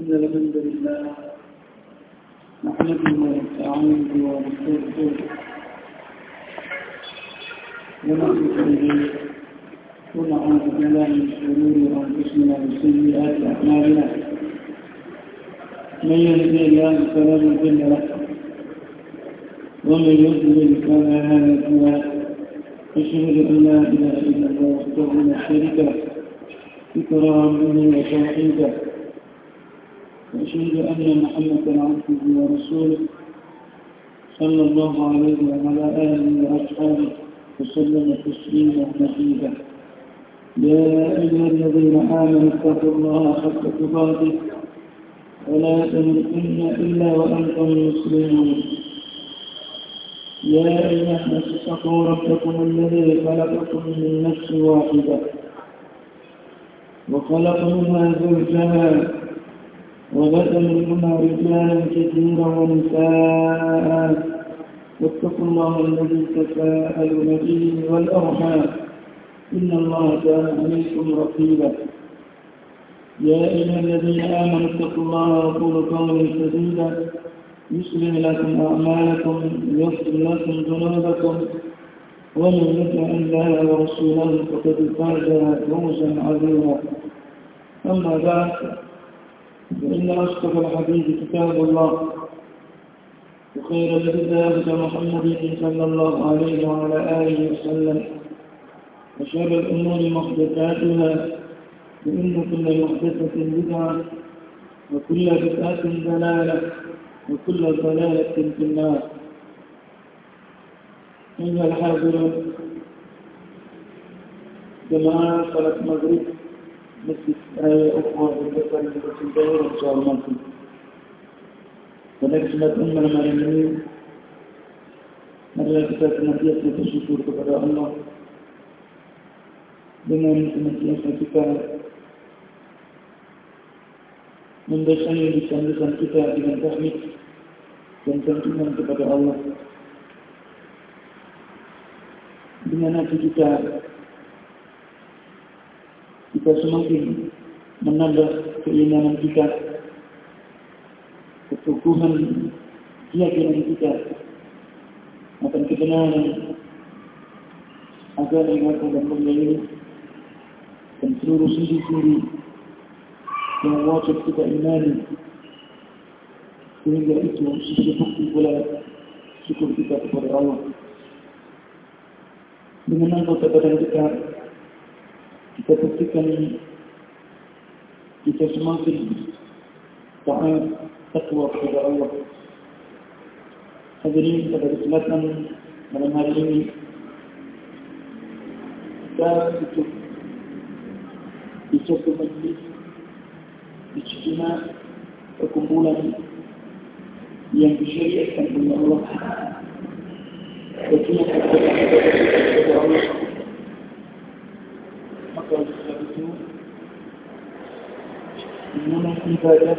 إن الحمد لله نحمده ونستعينه ونستغفره ونعوذ به ونعوذ بالله من شرور أنفسنا وسيئات أعمالنا. من يهدي الله فلا مضل له ومن يضلل فلا هادي له. أشهد أن لا إله إلا الله وحده لا شريك له. إكراما وتوحيدا وأشهد أن محمدا عبده ورسوله صلى الله عليه وعلى آله وأصحابه وسلم تسليما مزيدا. يا أيها الذين آمنوا اتقوا الله حق تقاته. ولا تموتن إلا وأنتم مسلمون. يا أيها الناس اتقوا ربكم الذي خلقكم من نفس واحدة. وخلق منها زوجها وبث منهما رجالا كثيرا ونساء. واتقوا الله الذي تساءلون به والأرحام. إن الله كان عليكم رقيبا. يا أيها الذين آمنوا اتقوا الله وقولوا قولا سديدا. يصلح لكم أعمالكم ويغفر لكم ذنوبكم. ومن يطع الله ورسوله فقد فاز فوزا عظيما أما بعد فإن أصدق الحديث كتاب الله وخير الهدى هدى محمد صلى الله عليه وعلى آله وسلم وشر الأمور محدثاتها فإن كل محدثة بدعة وكل بدعة ضلالة وكل ضلالة في النار من الحاضرين جماعة صلاة المغرب مسجد آية أخرى بالبصر المسجد الدور إن شاء الله. مصر ونجمة أم المعلمين مرة كتابة نبيا تشكر كبدا الله. dengan semestinya kita membesarkan di sana kita dengan tahmid dan tentunya kepada Allah. Dengan hati kita, kita semakin menambah keimanan kita, keteguhan keyakinan kita akan kebenaran yang akan dan ini dan seluruh sisi-sisi yang wajib kita imani. Sehingga itu sisi bukti pula syukur kita kepada Allah dengan anggota badan kita kita buktikan kita semakin taat takwa kepada Allah hadirin pada kesempatan malam hari ini kita tutup di satu majlis ijtima perkumpulan yang disyariatkan oleh Allah maka oleh sebab itu mengenai ibadah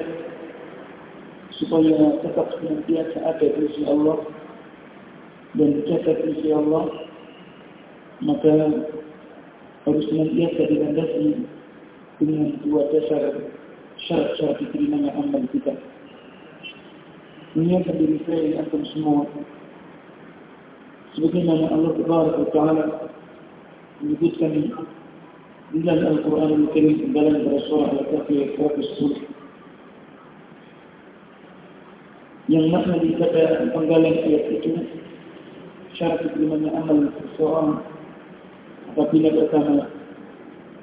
supaya tetap senantiasa ada di sisi Allah dan dicatat di sisi Allah maka harus senantiasa dilandasi dengan dua dasar syarat-syarat diterimanya amal kita. Mengingatkan diri saya akan semua. Sebagaimana Allah Taala Ta'ala menyebutkan dalam Al-Quran Al-Karim dalam surah Al-Kahfi ayat 110 yang makna di penggalan ayat itu syarat diterimanya amal seseorang apabila pertama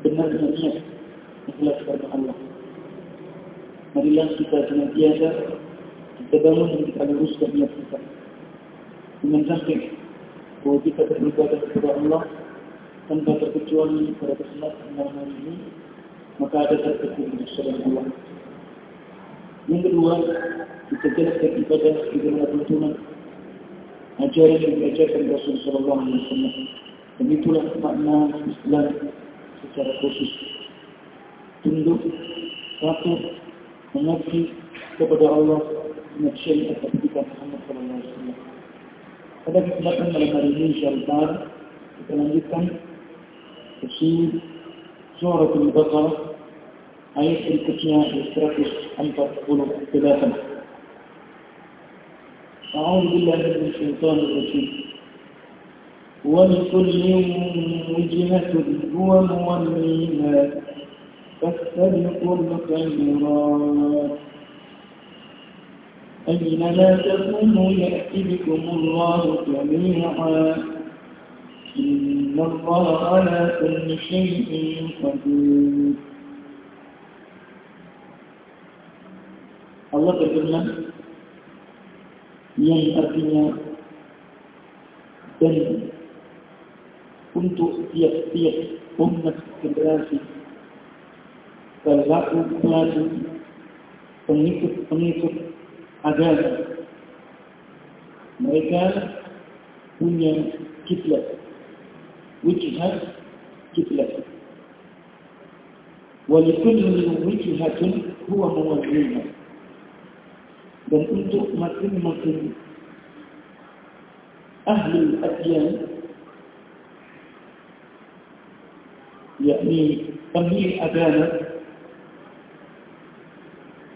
benarnya niat ikhlas karena Allah. Marilah kita senantiasa kita bangun dan kita luruskan niat kita. Dengan sampai bahwa kita beribadah kepada Allah tanpa terkecuali pada kesempatan malam ini, maka ada terkecuali bersama Allah. Yang kedua, kita jelaskan ibadah bagaimana tuntunan ajaran yang diajarkan Rasulullah Sallallahu Alaihi Wasallam. Dan itulah makna Islam secara khusus. Tunduk, patuh, mengabdi kepada Allah dengan syariat ketika Muhammad Sallallahu Alaihi Wasallam. Pada kesempatan hari ini, insyaAllah, kita lanjutkan tafsir surah Al-Baqarah ayat berikutnya 148 أعوذ بالله من الشيطان الرجيم ولكل وجهة هو موليها فاستبقوا الخيرات أينما تكونوا يأتي بكم الله جميعا إن الله على كل شيء قدير Allah berfirman yang artinya dan untuk tiap-tiap umat generasi pelaku pelaku pengikut-pengikut agama mereka punya kiblat wijhat kiblat ولكل وجهة هو موازينها dan untuk masing-masing ahli adyan yakni pemilik agama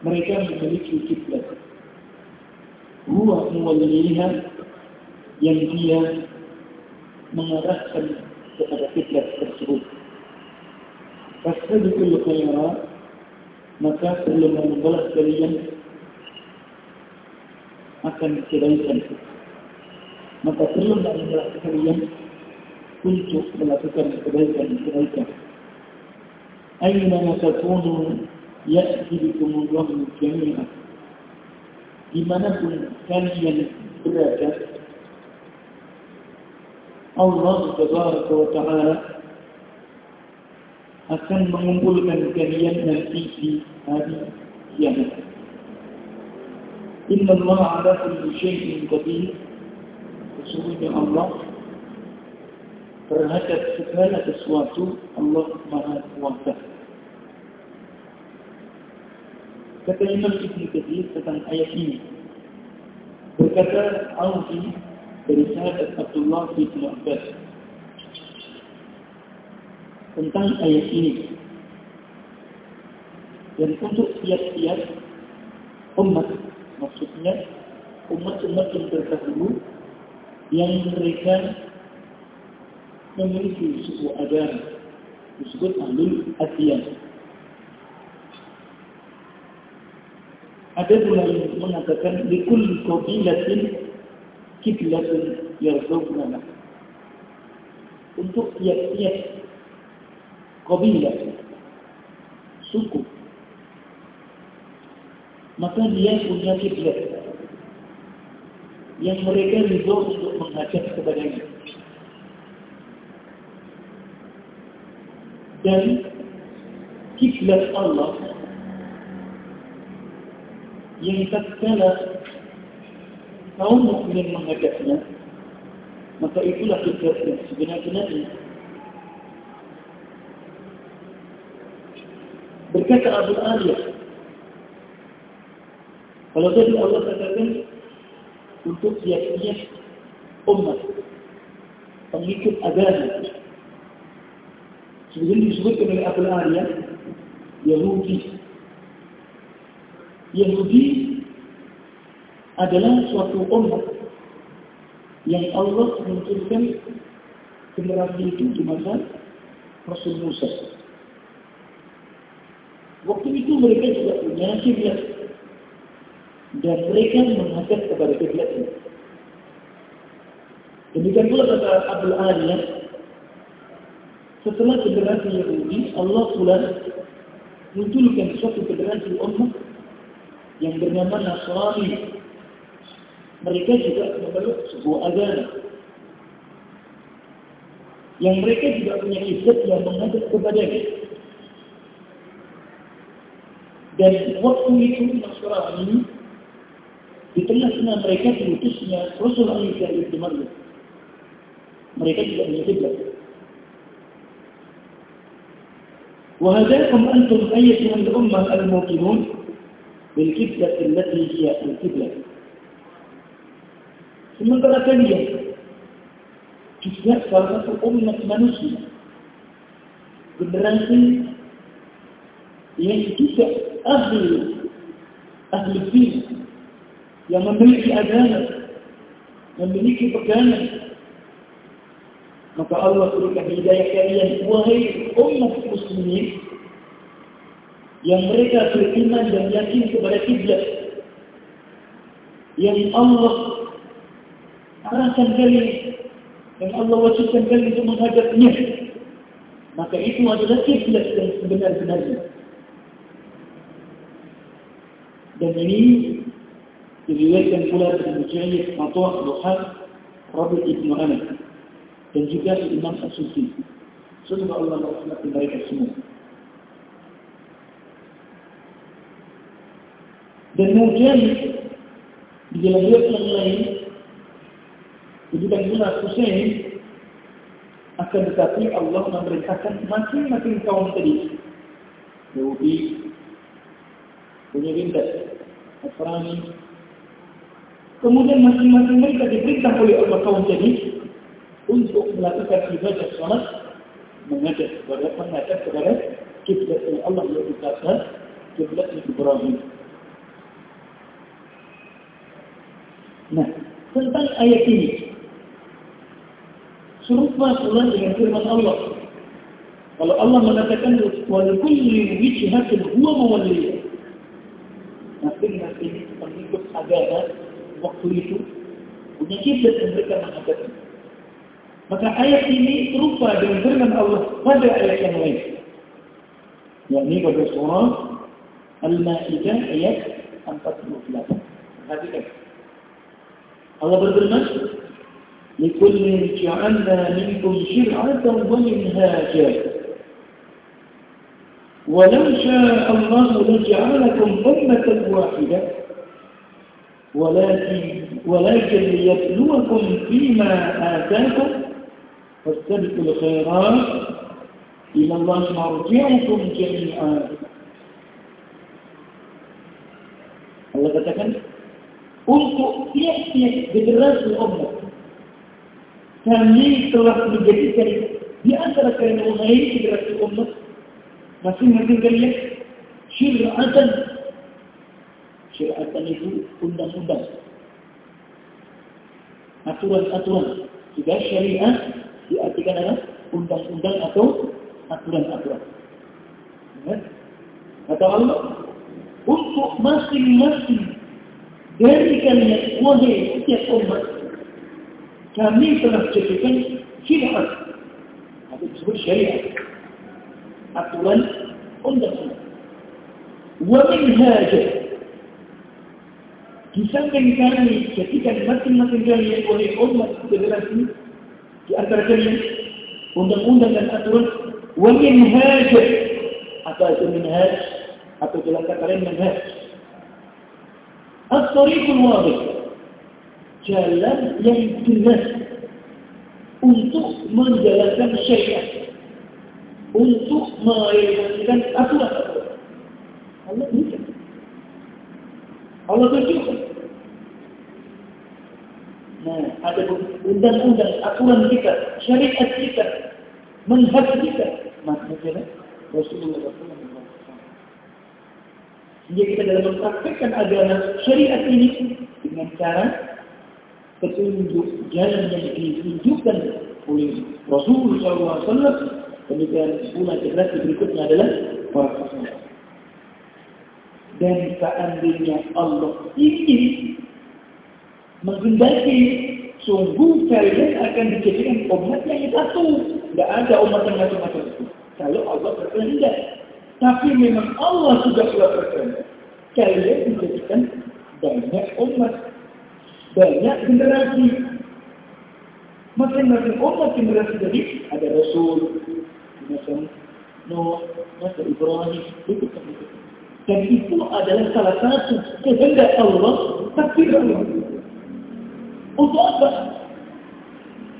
mereka memiliki kiblat muwalliha yang dia mengarahkan kepada kiblat tersebut Fastabiqul khairat maka sebelum membalas kalian akan kebaikan. Maka perlu adalah kalian untuk melakukan kebaikan-kebaikan. Aina takunu ya'ti bikum Allah jami'an. Di mana pun kalian berada, Allah Subhanahu wa Ta'ala akan mengumpulkan kalian nanti di hari kiamat. Inna Allah ala kulli syai'in qadir. Sesungguhnya Allah terhadap segala sesuatu Allah Maha Kuasa. Kata Imam Ibn Kathir tentang ayat ini. Berkata Auzi dari sahabat Abdullah bin Abbas tentang ayat ini. Dan untuk tiap-tiap umat Maksudnya umat-umat yang terdahulu yang mereka memiliki sebuah agama disebut ahlul adiyah. Ada pula yang mengatakan likul qabilatin kiblatun yardawna Untuk tiap-tiap qabilah suku maka dia punya kiblat yang mereka ridho untuk menghadap kepadanya. Dan kiblat Allah yang tatkala kaum mukminin menghadapnya, maka itulah kiblat yang sebenarnya. Berkata Abu Aliyah, kalau tadi Allah katakan untuk tiap-tiap umat pengikut agama. Sebelum disebutkan oleh Abu Arya, Yahudi. Yahudi adalah suatu umat yang Allah menunjukkan generasi itu di masa Rasul Musa. Waktu itu mereka juga punya kiblat dan mereka menghadap kepada kiblat ini. Demikian pula kata Abdul Aliyah, setelah generasi Yahudi, Allah pula munculkan suatu generasi umat yang bernama Nasrani. Mereka juga memeluk sebuah agama. Yang mereka juga punya kiblat yang menghadap kepadanya. Dan waktu itu Nasrani di tengah-tengah mereka diutusnya Rasulullah Isa ibn Maryam. Mereka tidak punya kiblat. وهداكم أنتم أيتها الأمة الموقنون بالكبلة التي هي الكبلة Sementara kalian juga salah satu umat manusia generasi yang juga ahli ahli din yang memiliki agama memiliki pegangan maka Allah berikan hidayah kalian wahai umat muslimin yang mereka beriman dan yakin kepada kiblat. Yang Allah arahkan kalian yang Allah wajibkan kalian untuk menghadapnya. Maka itu adalah kiblat yang sebenar-benarnya. Dan ini diriwayatkan pula dari Mujahid Matua Luhan Rabi Ibn Anas dan juga Imam As-Sufi semoga Allah merahmati mereka semua Mujahid di riwayat yang lain Kemudian Muhammad Hussein akan tetapi Allah memerintahkan masing-masing kaum tadi Yahudi punya bintang Nasrani kemudian masing-masing mereka diperintah oleh Allah kaum tadi untuk melakukan ibadah sholat mengajak kepada mengajak kepada kiblat Allah yang dikatakan kiblat Ibrahim. Nah, tentang ayat ini serupa pula dengan firman Allah. Kalau Allah mengatakan walikulli wijhatin huwa mawalliya. Masing-masing pengikut agama waktu itu punya kiblat yang mereka menghadapi. Maka ayat ini serupa dengan firman Allah pada ayat yang lain. Yakni pada surah Al-Ma'idah ayat 48. Perhatikan. Allah berfirman, لكل جعلنا منكم شرعة ومنهاجا. ولو شاء الله لجعلكم أمة واحدة. ولكن ولكن ليبلوكم فيما آتاكم. فاستبقوا الخيرات. إلى الله مرجعكم جميعا. Allah katakan untuk tiap-tiap generasi umat. Kami telah menjadikan di antara kalian mengenai generasi umat masing-masing kalian syir'atan syir'atan itu undang-undang. Aturan-aturan. Juga syariah diartikan adalah undang-undang atau aturan-aturan. Kata Allah untuk masing-masing dari kalian wahai setiap umat kami telah jadikan syariat atau disebut syariat aturan undang-undang wa minhaja di samping kami jadikan masing-masing kalian oleh umat generasi di antara kalian undang-undang dan aturan wa minhaja atau itu minhaj atau dalam kata lain minhaj as-tariqul wadih jalan yang jelas untuk menjalankan syariat, untuk merealisasikan aturan-aturan. Allah berikan. Allah tunjukkan. Nah, ada undang-undang, aturan kita, syariat kita, manhaj kita. Maksudnya Rasulullah Sehingga kita dalam mempraktekkan agama syariat ini dengan cara petunjuk jalan yang ditunjukkan oleh Rasulullah SAW demikian pula generasi berikutnya adalah para sahabat. Dan seandainya Allah ingin menghendaki sungguh kalian akan dijadikan umat yang satu tidak ada umat yang macam-macam. Itu kalau Allah berkehendak tapi memang Allah sudah sudah berkehendak kalian dijadikan banyak umat banyak generasi. Masing-masing umat generasi tadi ada Rasul, macam Nuh, macam Ibrahim, itu kan itu. Dan itu adalah salah satu kehendak Allah, takdir Allah. Untuk apa?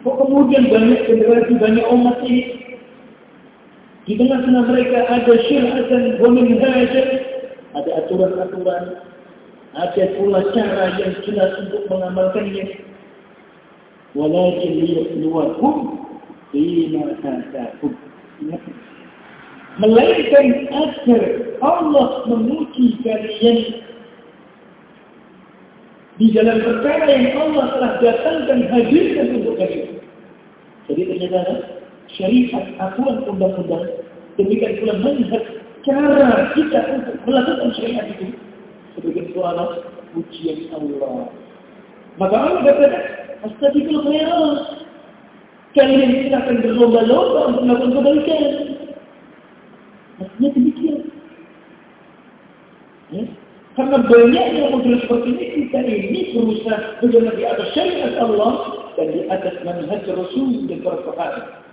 Kok kemudian banyak generasi, banyak umat ini di tengah-tengah mereka ada syiratan wa minhajan, aturan-aturan, ada pula cara yang jelas untuk mengamalkannya. Walakin liyabluwakum bima. Ingat. Melainkan agar Allah memuji kalian di dalam perkara yang Allah telah datangkan hadirkan untuk kalian. Jadi ternyata syariat, aturan undang-undang, demikian pula manhaj cara kita untuk melakukan syariat itu sebagai suara pujian Allah. Maka Allah berkata, Astagfirullah khairat. Kalian kita akan berlomba-lomba untuk melakukan kebaikan. Maksudnya demikian. Ya? Karena banyaknya model seperti ini, kita ini berusaha berjalan di atas syariat Allah dan di atas manhaj Rasul dan para.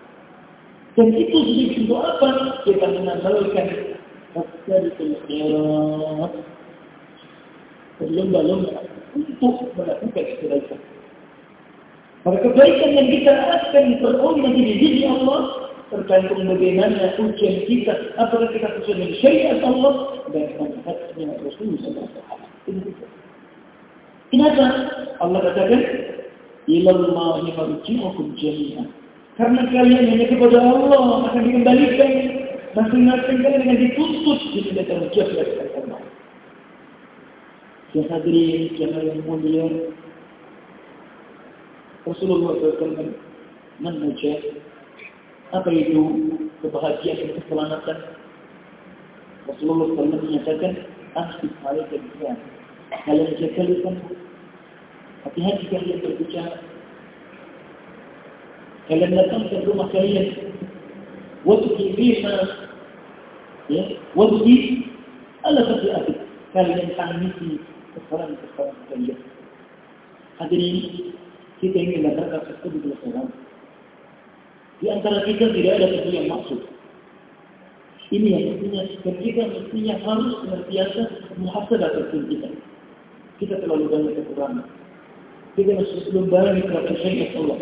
Dan itu sedikit untuk apa? Kita mengamalkan Astagfirullah khairat. Berlomba-lomba untuk melakukan kebaikan. Maka kebaikan yang kita akan peroleh nanti di sisi Allah tergantung bagaimana ujian kita apakah kita sesuai dengan syariat Allah dan manfaatnya Rasulullah SAW. Kenapa? Allah katakan, Ilallahi marji'ukum jami'an. Karena kalian hanya kepada Allah akan dikembalikan masing-masing kalian dengan dituntut di sini tanggung jawab dari Allah. Ya hadirin, jamaah yang mulia, Rasulullah SAW menajah apa itu kebahagiaan dan keselamatan. Rasulullah SAW menyatakan, Asif alaika bisan. Kalian jaga lisan. Hati-hati kalian berbicara. Kalian datang ke rumah kalian. Wadki bima. Ya, wadki ala khati'atik. Kalian tangisi kesalahan-kesalahan kalian. Hadirin, kita ingin mendapatkan sesuatu di dalam Di antara kita tidak ada sesuatu yang maksud. Ini yang mestinya, dan kita mestinya harus senantiasa muhasabah terhadap kita. Kita terlalu banyak kekurangan. Kita masih belum banyak terhadap syariat Allah.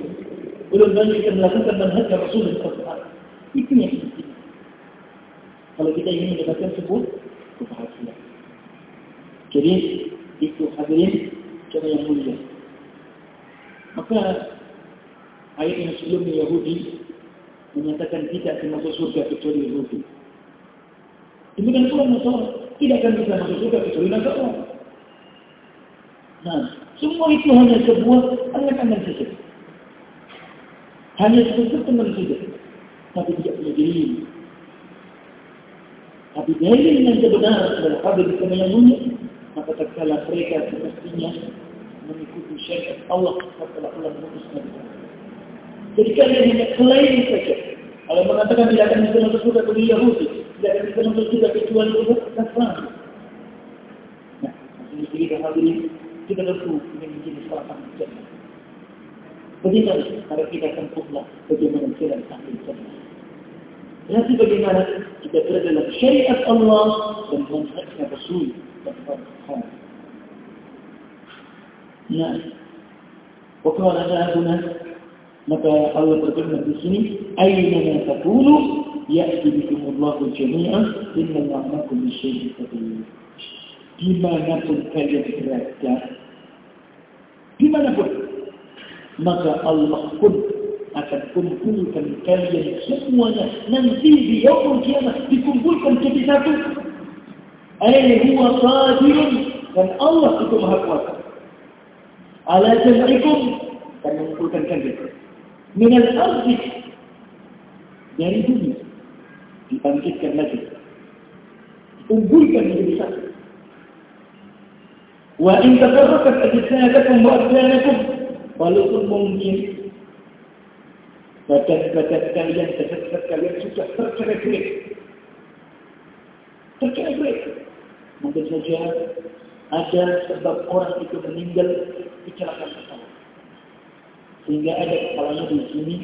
Belum banyak kita melakukan manhaj Rasul dan Rasul. Itu yang mestinya. Kalau kita ingin mendapatkan sebut, kebahagiaan. Jadi, itu hadirin cara yang mulia. Maka ayat yang sebelumnya Yahudi menyatakan tidak akan masuk surga kecuali Yahudi. Demikian pula Nasara tidak akan bisa masuk surga kecuali Nasara. Nah, semua itu hanya sebuah angan-angan saja. Hanya sebuah teman saja. Tapi tidak punya diri. Tapi dalil yang sebenar adalah hadir di mulia. Maka tak kalah mereka semestinya mengikuti syariat Allah setelah Allah memutuskan. Jadi kalian hanya klaim saja. Kalau mengatakan tidak akan bisa masuk surga bagi Yahudi, tidak akan bisa masuk surga kecuali untuk Nasrani. Nah, masih kita hadirin, kita tentu ingin menjadi salah jannah. Bagaimana cara kita tempuhlah bagaimana jalan ahli jannah. نأتي بجمالة إذا تردنا شريعة الله من هم أكنا رسول. نعم. وقال هذا هنا متى قال ربنا في أينما تقولوا يأتي بكم الله جميعا إن الله لكم الشيء الكبير بما نكون كجد رأتا بما نكون maka Allah pun akan kumpulkan kalian semuanya. Nanti di yaumul kiamat dikumpulkan jadi satu. Ayat huwa qadirun dan Allah itu maha kuasa. Ala jam'ikum dan mengumpulkan kalian. Minal ardi dari bumi dibangkitkan lagi. Kumpulkan menjadi satu. Wa in tafarraqat ajsadakum wa abdanakum walaupun mungkin badan-badan kalian jasad kalian sudah tercerai-berai tercerai-berai mungkin saja ada sebab orang itu meninggal kecelakaan pesawat. Sehingga ada kepalanya di sini,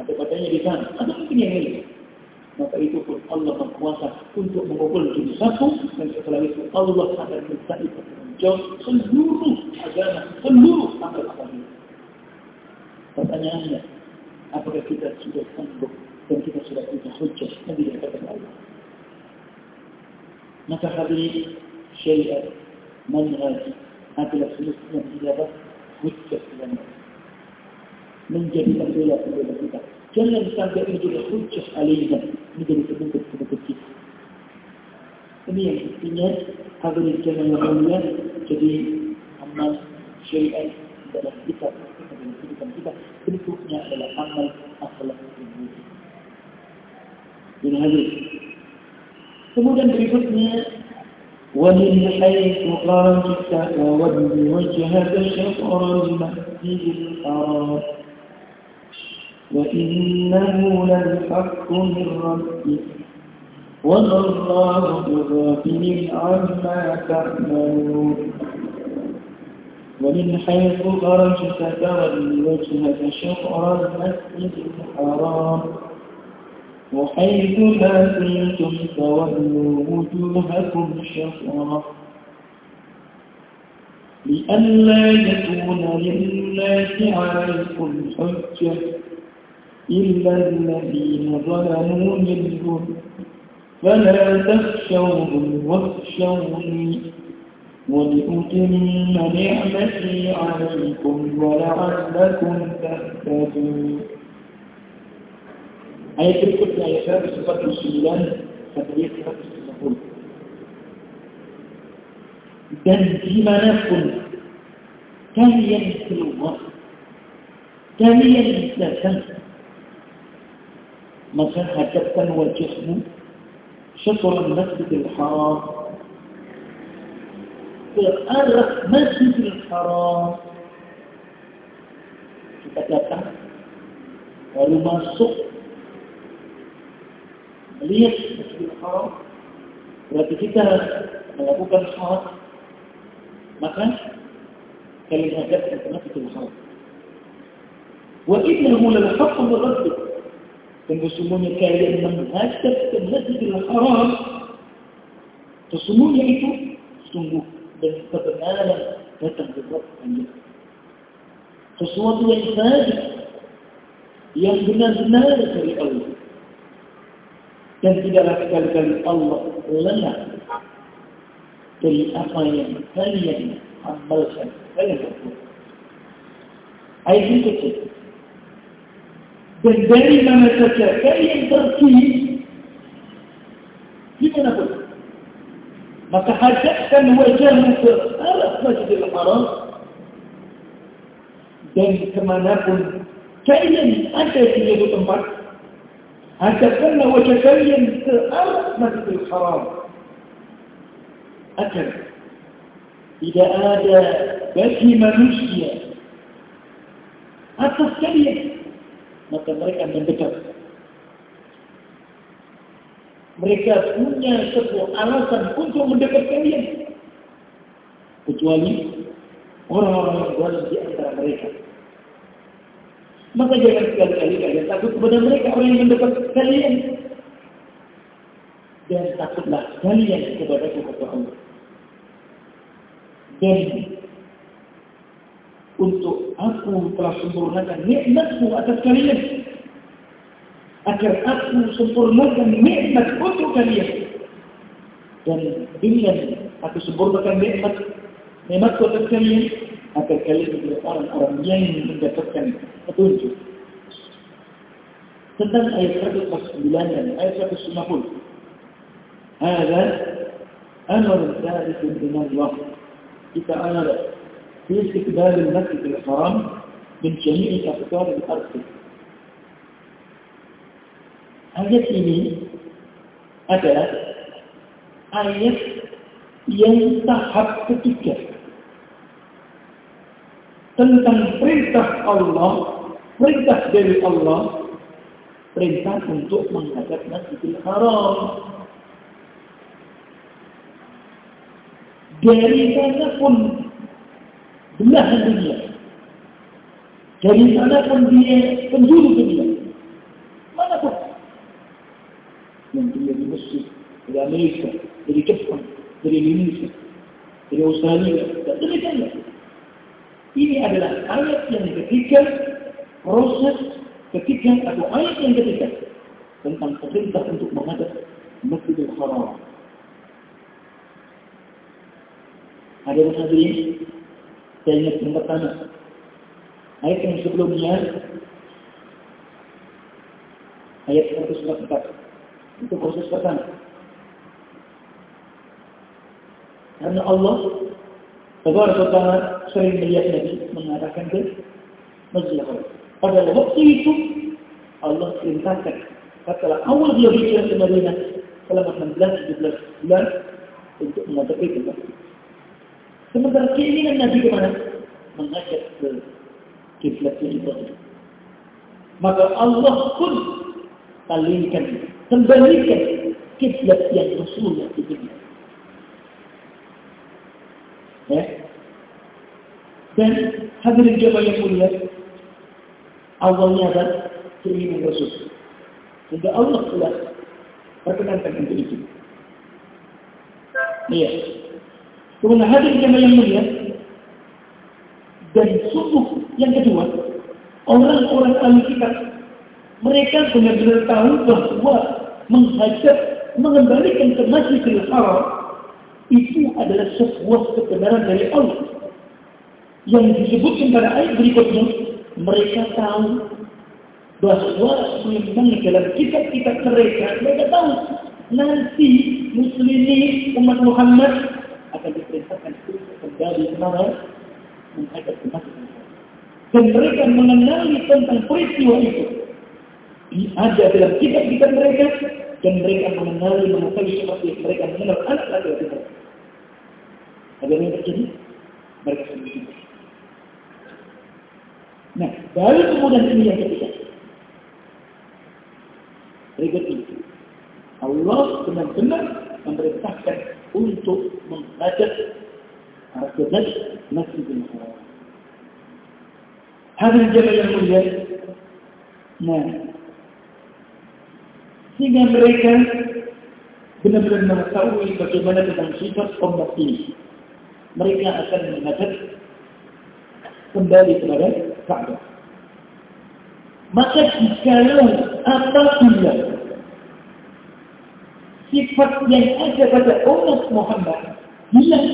ada badannya di sana, atau mungkin yang lain. Maka itu pun Allah berkuasa untuk mengumpul jadi satu, dan setelah itu Allah akan minta itu menjawab seluruh agama, seluruh ini. Pertanyaannya, apakah kita sudah sanggup dan kita sudah punya hujah yang didapatkan Allah? Maka hari syariat manhaj adalah semestinya menjadi hujjah dan menjadi pembela pembela kita. Jangan sampai menjadi hujjah alaina menjadi penuntut-penuntut kita. Ini yang intinya hadirin yang mulia jadi amal syariat dalam kita dalam kehidupan kita bentuknya adalah amal akhlak ini. Ini hadir. Kemudian berikutnya ومن حيث خرجت فول وجهك شطر المسجد الحرام وإنه للحق من ربك وما الله بغافل عما تعملون ومن حيث خرجت فول وجهك شطر المسجد الحرام. وحيث ما كنتم فولوا وجوهكم شطرا لئلا يكون للناس عليكم حجة إلا الذين ظلموا منهم. فلا تخشوهم واخشوني. ولأتم نعمتي عليكم ولعلكم تهتدون. أي الكتب يا شباب صفات الشيلان تقريب صفة الشيلان تنزيم نفس كاليا مثل الله؟ كاليا مثل سنة مثلا حجبا وجسم شطر المسجد الحرام. Arah masjidil haram kita datang baru masuk melihat Masjidil Haram berarti kita melakukan sholat maka kalian hadapkan ke Masjidil Haram wa innahu lal haqqu rabbik dan sesungguhnya kalian menghadap ke Masjidil Haram sesungguhnya itu sungguh dan kebenaran datang dari Rabb sesuatu yang saja yang benar-benar dari Allah dan tidaklah sekali-kali Allah lengah dari apa yang kalian amalkan kalian berbuat. Ayat ini kecil. Dan dari mana saja kalian pergi, maka hadapkan wajahmu ke arah Masjidil Haram dan kemanapun kalian ada di suatu tempat, hadapkanlah wajah kalian ke arah Masjidil Haram. Agar tidak ada bagi manusia atas kalian, maka mereka mendekat. Mereka punya sebuah alasan untuk mendekat kalian. Kecuali orang-orang yang berada di antara mereka. Maka jangan sekali-kali kalian takut kepada mereka orang yang mendekat kalian. Dan takutlah kalian kepada kepada Allah. Dan untuk aku telah sempurnakan nikmatku atas kalian Agar aku sempurnakan nikmat untuk kalian. Dan dengan aku sempurnakan nikmat nikmatku atas kalian, agar kalian menjadi orang-orang yang mendapatkan petunjuk. Tentang ayat 149 dan ayat 150. Ada amar ثالث من الله تعالى في استقبال المسجد الحرام من جميع أقطار الأرض. Ayat ini adalah ayat yang tahap ketiga tentang perintah Allah, perintah dari Allah, perintah untuk menghadap Masjidil Haram. Dari sana pun belahan dunia. Dari sana pun dia penjuru dunia. الهندية المصري إلى أمريكا إلى جفن إلى إليميسا إلى أوسانية تقدر كلا إني أدلع آيات يعني كتيكا روسس كتيكا أدو آيات يعني كتيكا فأنت أنتظر تحدث مهدى مسجد الحرارة هذا الحديث تأني سنبتانا آيات يعني sebelumnya ayat 184 Itu proses pertama. Karena Allah Ta'ala sering melihat Nabi mengatakan ke Masjid Pada waktu itu Allah perintahkan setelah awal dia bicara ke Madinah selama 16-17 bulan untuk menghadapi tempat Sementara keinginan Nabi ke mana? Mengajak ke kiblatnya ibadah. Maka Allah pun palingkan, kembalikan yang Rasulullah diberikan. Ya. Dan hadirin jemaah yang mulia, awalnya adalah keinginan Rasul. Sehingga Allah telah perkenankan untuk itu. Iya. Kemudian hadir jemaah yang mulia, dan sungguh yang kedua, orang-orang ahli kitab mereka benar-benar tahu bahwa menghadap, mengembalikan ke Masjidil Haram itu adalah sebuah kebenaran dari Allah. Yang disebutkan pada ayat berikutnya, mereka tahu bahwa memang dalam kitab-kitab mereka, mereka tahu nanti muslimin umat Muhammad akan diperintahkan untuk kembali ke mana menghadap ke dan mereka mengenali tentang peristiwa itu ada dalam kitab-kitab mereka dan mereka mengenali mengetahui seperti mereka mengenal anak laki-laki mereka. Ada yang terjadi? Mereka sendiri. Nah, baru kemudian ini yang ketiga. Itu. Allah benar-benar memerintahkan untuk menghadap Al-Qadad Masjidil Haram. Jemaah yang mulia. Nah, sehingga mereka benar-benar mengetahui bagaimana tentang sifat umat ini. Mereka akan menghadap kembali kepada Ka'bah. Maka jikalau apabila sifat yang ada pada umat Muhammad hilang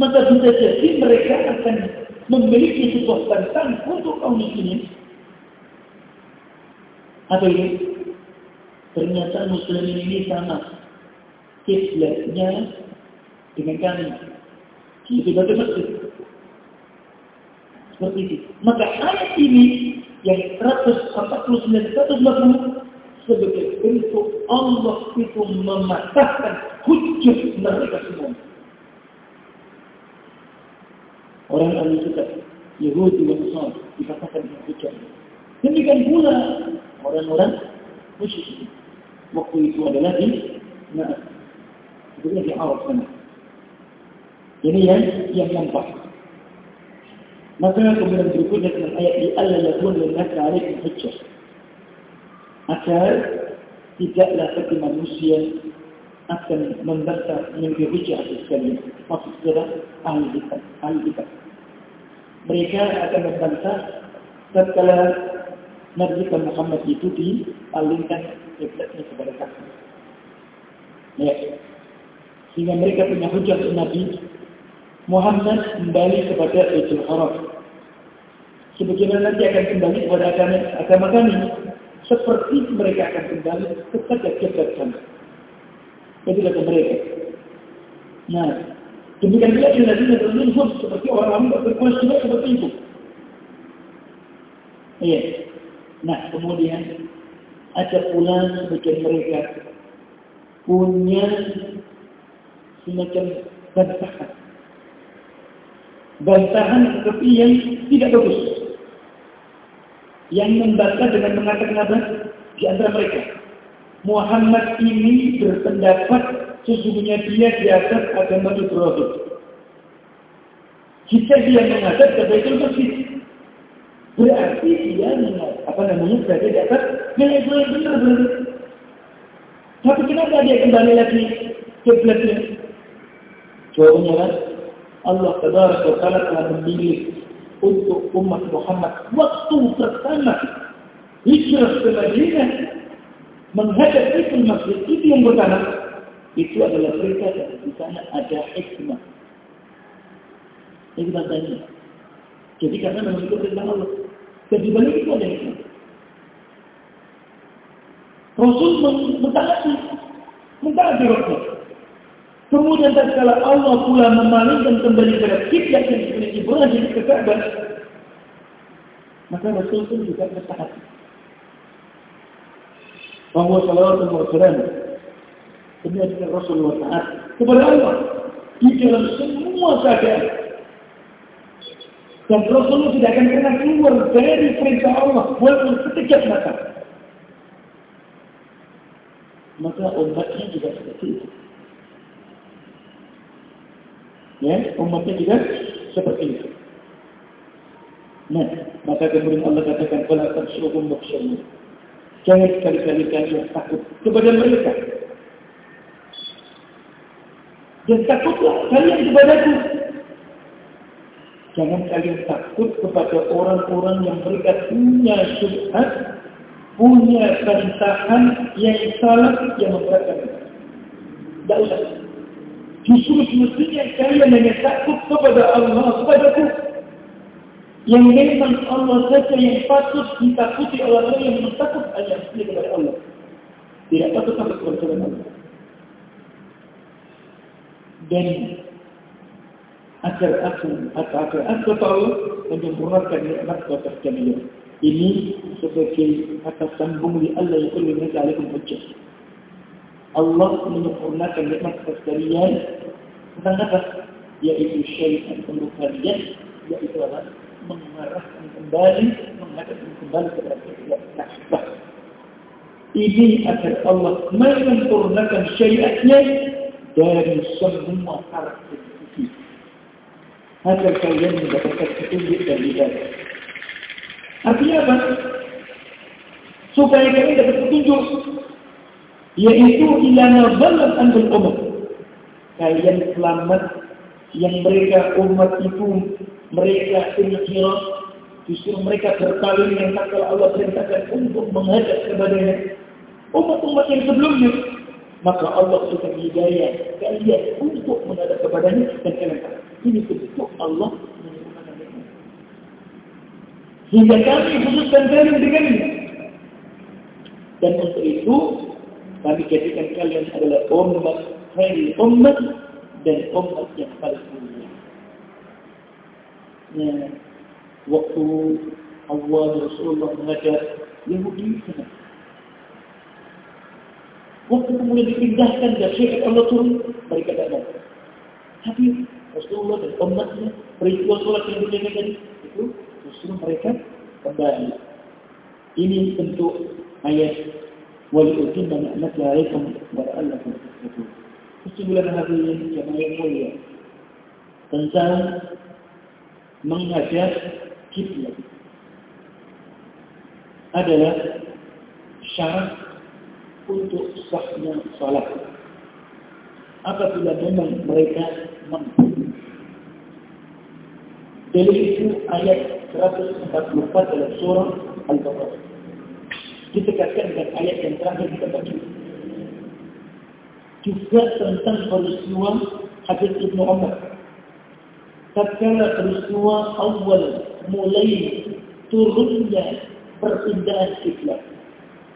maka bisa jadi mereka akan memiliki sebuah tentang untuk kaum muslimin. Apa ini? Ternyata muslimin ini sama kiblatnya dengan kami. Kiblat masjid. Seperti itu. Maka ayat ini yang 149 150 sebagai bentuk Allah itu mematahkan hujud mereka semua. Orang ahli kitab Yahudi dan Nasrani dikatakan hujah. Demikian pula orang-orang musyrik. Waktu itu adalah di nah, itu di Arab sana. Ini yang yang nampak. Maka kemudian berikutnya dengan ayat di Allah yakun linnasi alaikum hujjah. Agar tidaklah bagi manusia akan membantah memiliki hujah atas kalian. Maksud saudara, ahli kitab. Ahli kitab. Mereka akan membantah setelah Nabi Muhammad itu dipalingkan kiblatnya kepada kafir. Ya. Sehingga mereka punya hujah Nabi Muhammad kembali kepada Baitul Haram. Sebagaimana nanti akan kembali kepada agama, agama kami. Seperti mereka akan kembali kepada kiblat kami. Itu kata mereka. Nah, demikian juga di Nabi Nabi seperti orang-orang berkuas juga seperti itu. Iya. Nah, kemudian ada pula sebagian mereka punya semacam bantahan. Bantahan seperti yang tidak bagus. Yang membantah dengan mengatakan apa? Di antara mereka. Muhammad ini berpendapat sesungguhnya dia di atas agama Ibrahim. Jika dia menghadap ke Baitul Masjid, berarti dia apa namanya berada di atas yang Ibrahim benar benar. Tapi kenapa dia kembali lagi ke belakang? Jawabannya kan, Allah Taala telah memilih untuk umat Muhammad waktu pertama hijrah ke Madinah menghadap itu masjid itu yang pertama itu adalah perintah dan di sana ada hikmah. Hikmah tadi. Jadi karena memang itu tentang Allah. Dan di balik itu ada hikmah. Rasul mentaati, mentaati Rasul. Kemudian tatkala Allah pula memalingkan kembali kepada kiblat yang dimiliki Ibrahim ke Ka'bah, maka Rasul pun juga bertaati. Bahwa salawat wa salam ini adalah Rasulullah taat kepada Allah di dalam semua keadaan. Dan Rasulullah tidak akan pernah keluar dari perintah Allah walaupun sekejap mata. Maka umatnya juga seperti itu. Ya, umatnya juga seperti itu. Nah, maka kemudian Allah katakan, "Fala tamsuhum baksyamun." Jangan sekali-kali kalian takut kepada mereka. Dan takutlah kalian kepadaku. Jangan kalian takut kepada orang-orang yang mereka punya syubhat, punya bantahan yang salah yang memberatkan. Tidak usah. Justru semestinya kalian hanya takut kepada Allah, kepadaku. Yang memang Allah saja yang patut ditakuti oleh orang yang takut hanya kepada Allah. Tidak patut takut kepada Allah dan agar aku atau aku tahu menyempurnakan nikmat atas kalian. Ini sebagai kata sambung di Allah yang kulli mereka alaikum hujjah. Allah menyempurnakan nikmat atas kalian tentang apa? Yaitu syaitan untuk kalian, yaitu apa? Mengarahkan kembali, menghadapkan kembali kepada Ka'bah. Ini agar Allah menyempurnakan syariatnya dari semua karakteristik. Agar kalian mendapatkan petunjuk dan hidayah. Artinya apa? Supaya kalian dapat petunjuk. Yaitu ilana balat antul umat. Kalian selamat yang mereka umat itu mereka inhirah justru mereka berpaling yang tak Allah perintahkan untuk menghadap kepadanya umat-umat yang sebelumnya maka Allah sudah hidayah kalian untuk menghadap kepadanya dan kalian. Ini bentuk Allah. Hingga kami khususkan kalian dengannya. Dan untuk itu kami jadikan kalian adalah umat khairi umat dan umat yang paling mulia. Nah, waktu Allah Rasulullah mengajar Yahudi kenapa? Waktu kemudian dipindahkan dari syariat Allah turun, mereka tidak mau. Tapi Rasulullah dan umatnya, peristiwa sholat yang dijaga tadi, itu justru mereka kembali. Ini bentuk ayat wali utin dan anak alaikum wa Allah Kesimpulan hari ini jamaah yang mulia tentang menghadap kiblat adalah syarat untuk sahnya salat. Apabila memang mereka mampu. Dari itu ayat 144 dalam surah Al-Baqarah. Ditekatkan dengan ayat yang terakhir kita baca. Juga tentang peristiwa hadis Ibnu Umar. Tatkala peristiwa awal mulai turunnya perpindahan kiblat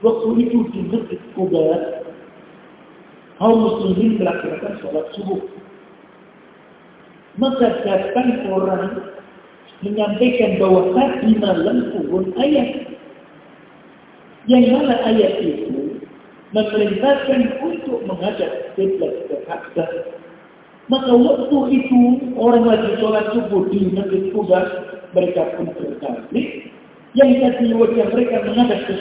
Waktu itu di Masjid Kuba, kaum muslimin melaksanakan sholat subuh. Maka datang orang menyampaikan bahwa tadi malam turun ayat. Yang mana ayat itu memerintahkan untuk menghadap kiblat ke Ka'bah. Maka waktu itu orang lagi sholat subuh di Masjid Kuba, mereka pun berbalik. Yang tadi wajah mereka menghadap ke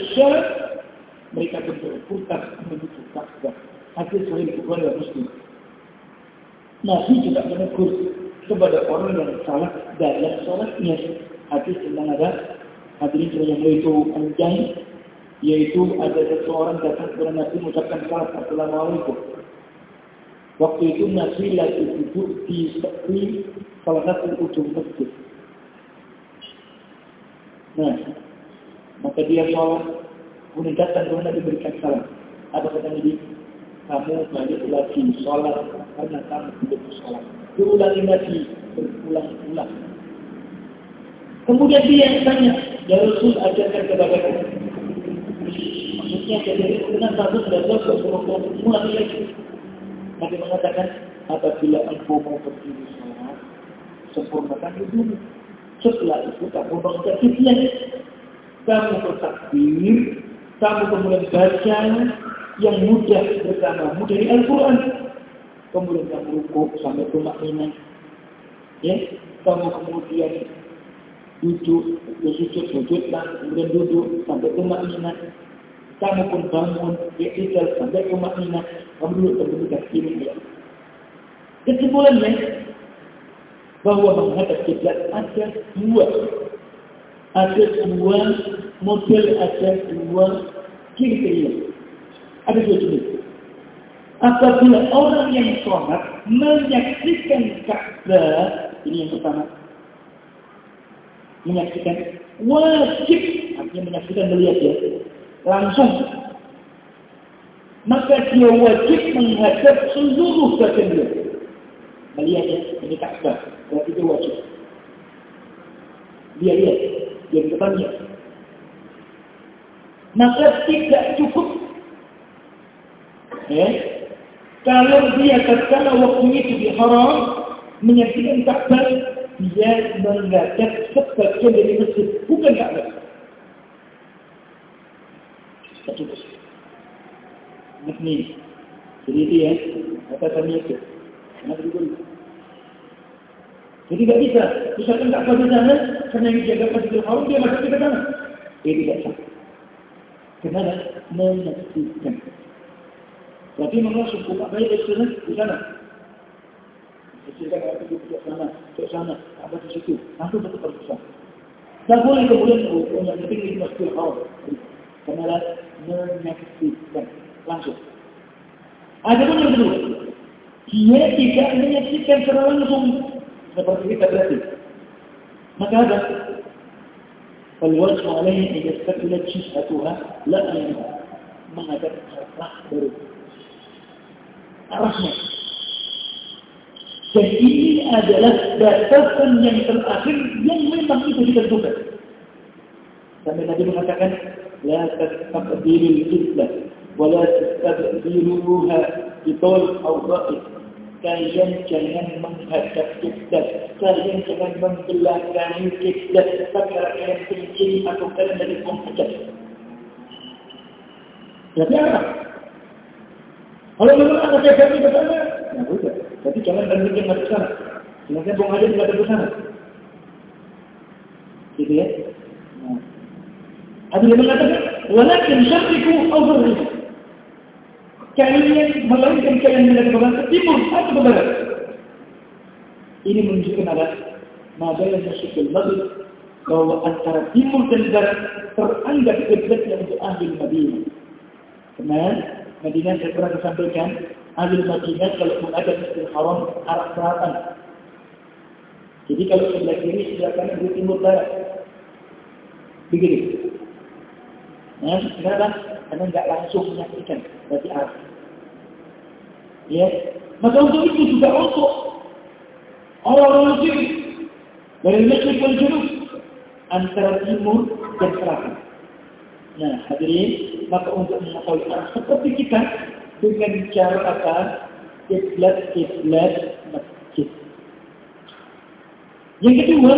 mereka berputar menuju Ka'bah. Hadis Sahih Bukhari Muslim. Nabi juga menegur kepada orang yang salah dalam sholatnya. Hadis tentang ada hadirin yang itu panjang, yaitu ada seseorang datang kepada Nabi mengucapkan salat Assalamualaikum. Waktu itu Nabi lagi duduk di tepi salah satu ujung masjid. Nah, maka dia sholat Kemudian datang kepada Nabi berikan salam. Apa kata Nabi? Kamu balik lagi sholat karena kamu belum sholat. Diulangi lagi berulang-ulang. Kemudian dia yang tanya, Ya Rasul ajarkan kepada kamu. Maksudnya jadi dengan bagus dan bagus mulai lagi. Nabi mengatakan apabila engkau mau berdiri sholat, sempurnakan dulu. Setelah itu kamu bangun kiblat. Kamu bertakbir, kamu kemudian baca yang mudah bersamamu dari Al-Quran. Kemudian rukuk sampai rumah ini. Ya, kamu kemudian duduk, sujud, sujudlah, kemudian duduk sampai rumah ini. Kamu pun bangun, ya tinggal sampai rumah ini. Kamu duduk terbentuk ini. Ya. Kesimpulannya, bahwa menghadap kiblat ada dua. Ada dua model, ada dua kriteria. Ada dua jenis. Apabila orang yang sholat menyaksikan Ka'bah, ini yang pertama. Menyaksikan wajib, artinya menyaksikan melihat ya, langsung. Maka dia wajib menghadap seluruh badan dia. Melihat ya, ini Ka'bah, berarti dia wajib. Dia lihat, dia di depannya. Maka tidak cukup Ya. Kalau dia tatkala waktunya itu di haram, menyaksikan Ka'bah, dia menghadap sebagian dari masjid, bukan Ka'bah. Satu Ini. Jadi itu ya, kata kami itu. Kenapa dulu? Jadi tidak bisa. Misalkan Ka'bah di sana, karena yang dijaga masjidil haram, dia masuk ke sana. Dia tidak sah. Kenapa? Menyaksikan. وفي من نوع شخص الله بيضع السنة بسنة السيدة قاعدة تقول لك في أسنانة في أسنانة في أسنانة في أسنانة في أسنانة في أسنانة في أسنانة في أسنانة في أسنانة في أسنانة في أسنانة في أسنانة في فالوجه عليه إذا استقلت شفعتها لا أنها ما تبقى تحضره arahnya. Dan ini adalah batasan yang terakhir yang memang itu ditentukan. Sampai Nabi mengatakan, tastaqbilul qiblah wa la tastaqbiluha bitol aw ra'id. Kalian jangan menghadap kiblat. Kalian jangan membelakangi kiblat. Perkara kalian benci atau kalian dari menghadap. Jadi apa? Kalau memang ada kami ke sana, ya udah. Tapi jangan berpikir masuk sana. Jangan buang aja tidak ke sana. Gitu ya. Nah. Ada yang mengatakan, walakin syariku awal Kalian melainkan kalian ke barat timur atau ke barat. Ini menunjukkan ada mada yang masuk maghrib bahwa antara timur dan barat teranggap kiblatnya untuk ahli Madinah. Kemudian Madinah saya pernah disampaikan, ahli Madinah kalau menghadap Masjidil Haram arah selatan. Jadi kalau sebelah kiri, sebelah kanan, timur barat. Begitu. Nah, kenapa? Karena nggak langsung menyaksikan, berarti arah. Ya, maka untuk itu juga untuk orang-orang muslim dari Masjid wal Junub antara timur dan selatan. Nah, hadirin, maka untuk mengetahui arah seperti kita dengan cara apa? Kiblat-kiblat masjid. Yang kedua,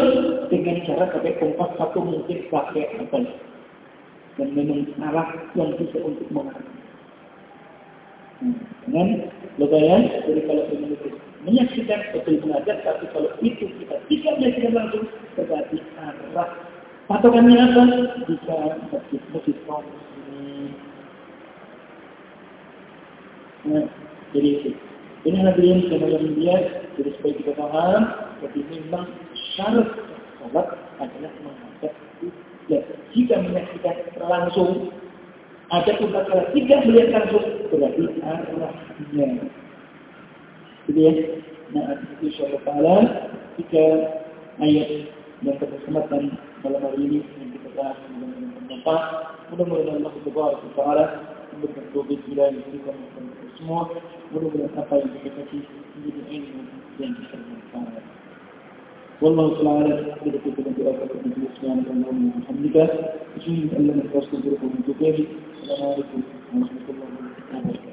dengan cara pakai kompas satu mungkin pakai apa? Dan memang arah yang bisa untuk mengarah. Hmm. Dengan jadi kalau memiliki menyaksikan betul mengajar, tapi kalau itu kita tidak menyaksikan langsung, berarti arah Patokannya apa? Bisa masjid-masjid kaum Nah, jadi itu. Ini hadirin yang dia, jadi supaya kita paham, jadi memang syarat sholat adalah menghadap kiblat. Jika menyaksikan langsung, ada pun kata tidak melihat langsung, berarti arahnya. Jadi ya, nah, insya Allah, jika ayat yang berkesempatan malam hari ini yang kita bahas mudah-mudahan bermanfaat. Mudah-mudahan Allah Subhanahu wa taala memberikan taufik hidayah kita semua. Mudah-mudahan apa yang kita kasih menjadi ilmu yang bisa bermanfaat. والله تعالى أحمد في كلمة أكبر من سبحانك اللهم وبحمدك أشهد أن لا إله إلا أنت أستغفرك وأتوب إليك السلام عليكم ورحمة الله